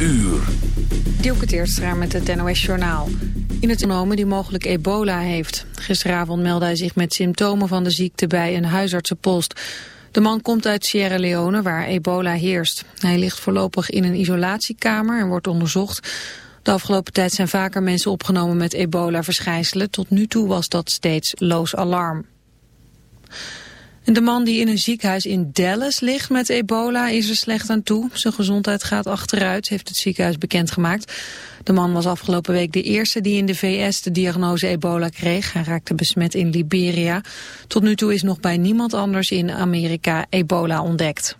uur. Dielke Teerstra met het NOS-journaal. In het genomen die mogelijk ebola heeft. Gisteravond meldde hij zich met symptomen van de ziekte bij een huisartsenpost. De man komt uit Sierra Leone waar ebola heerst. Hij ligt voorlopig in een isolatiekamer en wordt onderzocht. De afgelopen tijd zijn vaker mensen opgenomen met ebola-verschijnselen. Tot nu toe was dat steeds loos alarm. De man die in een ziekenhuis in Dallas ligt met ebola is er slecht aan toe. Zijn gezondheid gaat achteruit, heeft het ziekenhuis bekendgemaakt. De man was afgelopen week de eerste die in de VS de diagnose ebola kreeg. Hij raakte besmet in Liberia. Tot nu toe is nog bij niemand anders in Amerika ebola ontdekt.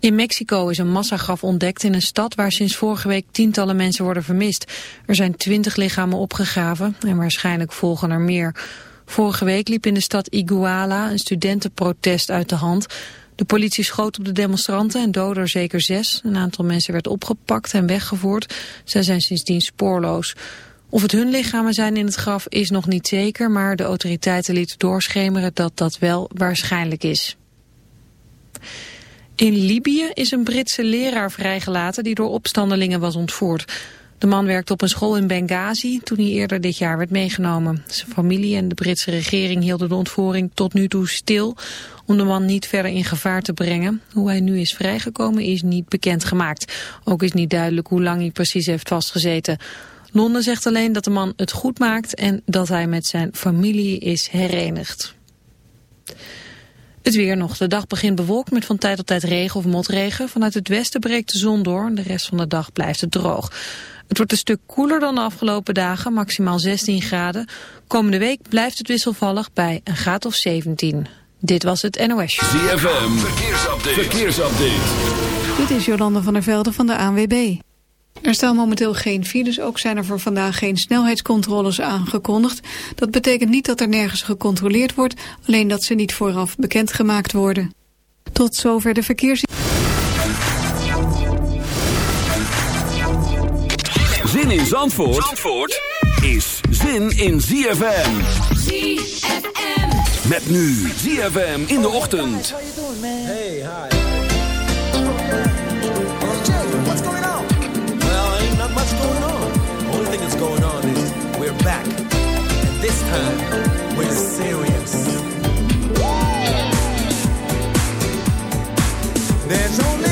In Mexico is een massagraf ontdekt in een stad waar sinds vorige week tientallen mensen worden vermist. Er zijn twintig lichamen opgegraven en waarschijnlijk volgen er meer. Vorige week liep in de stad Iguala een studentenprotest uit de hand. De politie schoot op de demonstranten en doodde er zeker zes. Een aantal mensen werd opgepakt en weggevoerd. Zij zijn sindsdien spoorloos. Of het hun lichamen zijn in het graf is nog niet zeker... maar de autoriteiten lieten doorschemeren dat dat wel waarschijnlijk is. In Libië is een Britse leraar vrijgelaten die door opstandelingen was ontvoerd. De man werkte op een school in Benghazi toen hij eerder dit jaar werd meegenomen. Zijn familie en de Britse regering hielden de ontvoering tot nu toe stil om de man niet verder in gevaar te brengen. Hoe hij nu is vrijgekomen is niet bekendgemaakt. Ook is niet duidelijk hoe lang hij precies heeft vastgezeten. Londen zegt alleen dat de man het goed maakt en dat hij met zijn familie is herenigd. Het weer nog. De dag begint bewolkt met van tijd tot tijd regen of motregen. Vanuit het westen breekt de zon door en de rest van de dag blijft het droog. Het wordt een stuk koeler dan de afgelopen dagen, maximaal 16 graden. Komende week blijft het wisselvallig bij een graad of 17. Dit was het NOS. ZFM, verkeersupdate. verkeersupdate. Dit is Jolande van der Velde van de ANWB. Er staan momenteel geen files, ook zijn er voor vandaag geen snelheidscontroles aangekondigd. Dat betekent niet dat er nergens gecontroleerd wordt, alleen dat ze niet vooraf bekendgemaakt worden. Tot zover de verkeers... in Zandvoort, Zandvoort is zin in ZFM. ZFM. Met nu ZFM in de ochtend. Hey, hi. what's going on? Well, ain't not much going on. Only thing that's going on is we're back. And this time, we're serious. There's only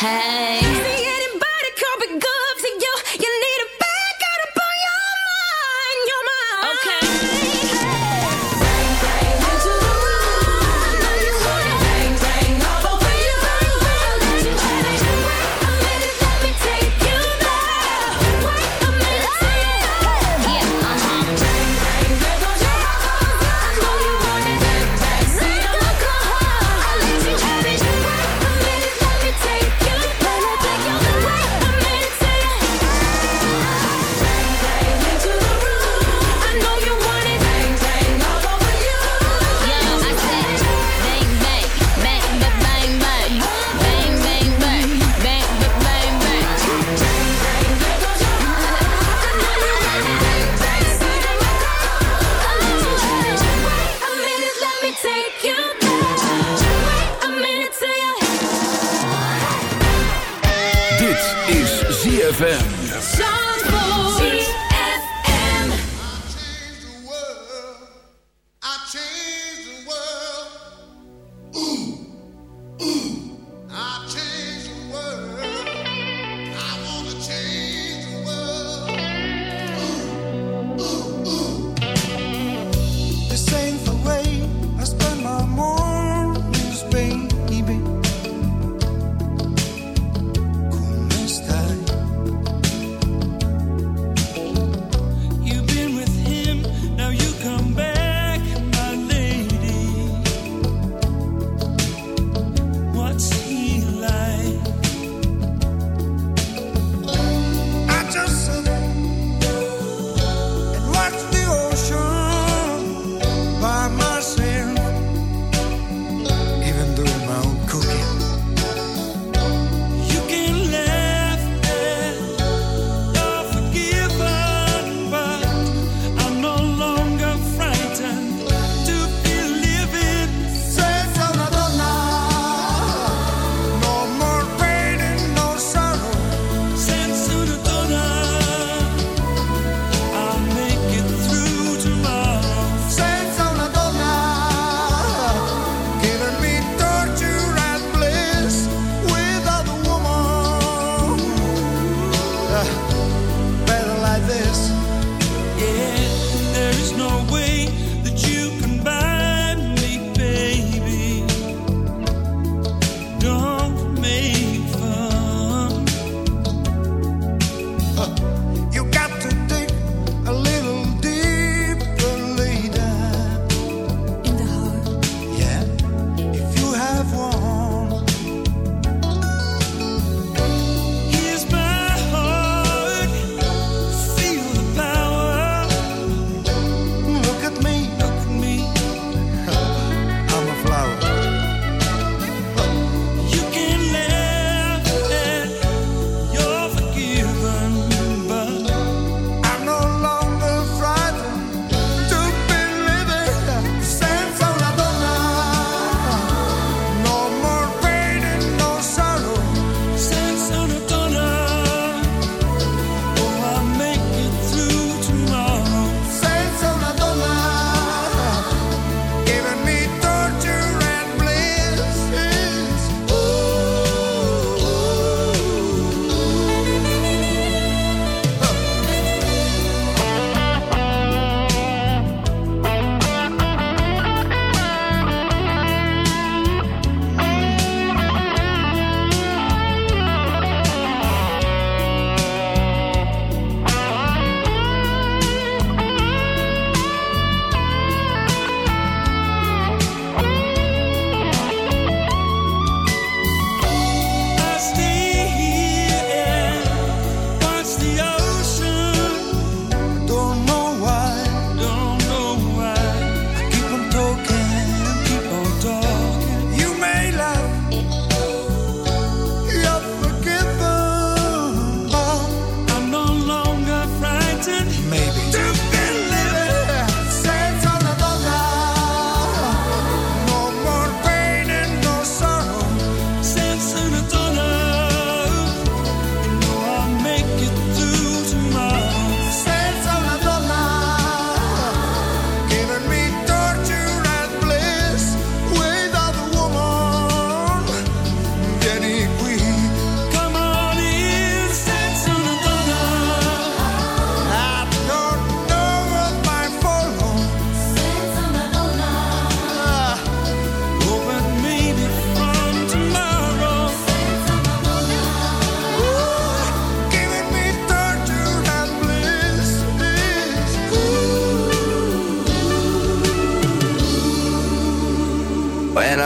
Hey.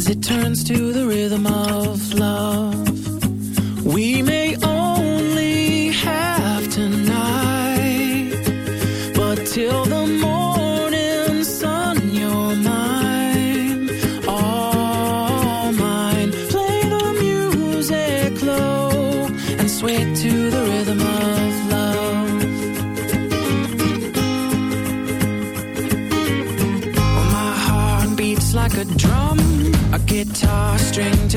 as it turns to the rhythm of love.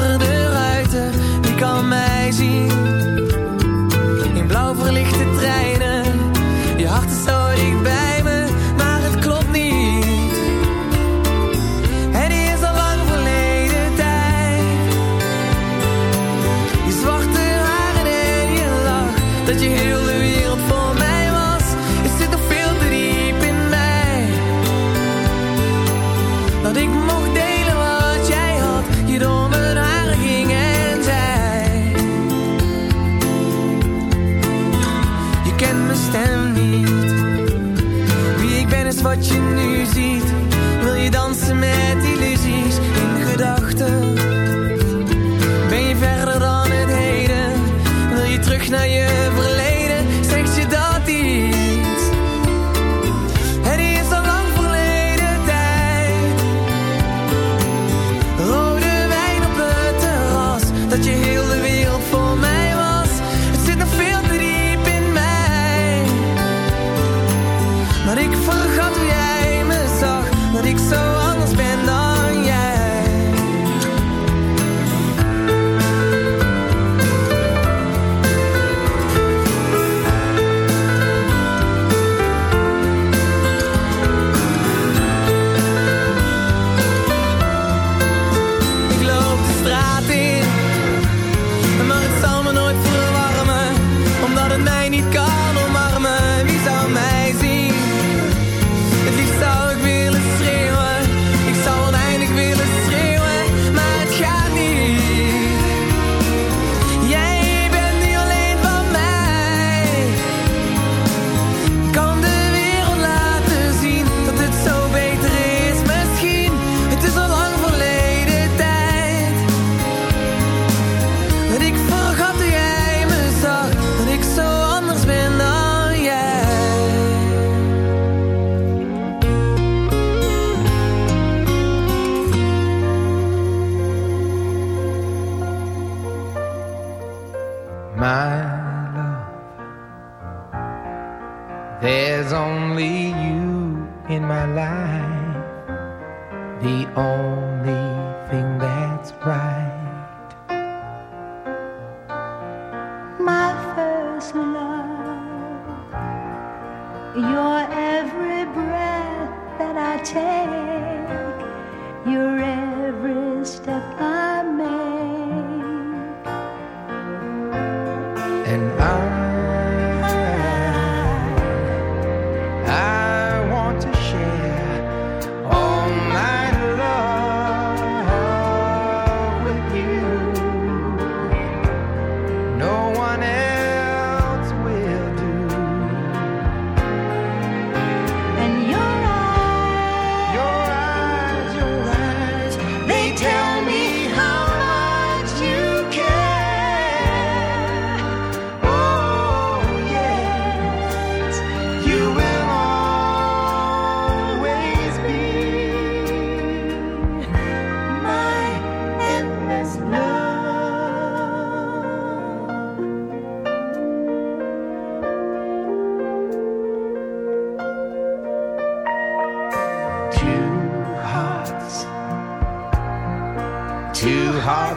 achter de ruiten, wie kan mij zien?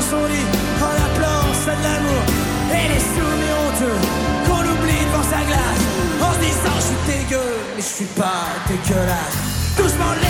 dans son lit en appelant ça de l'amour. Et les soumis honteux qu'on oublie devant sa glace en se disant je suis dégueu mais je suis pas dégueulasse. Doucement les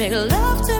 make love to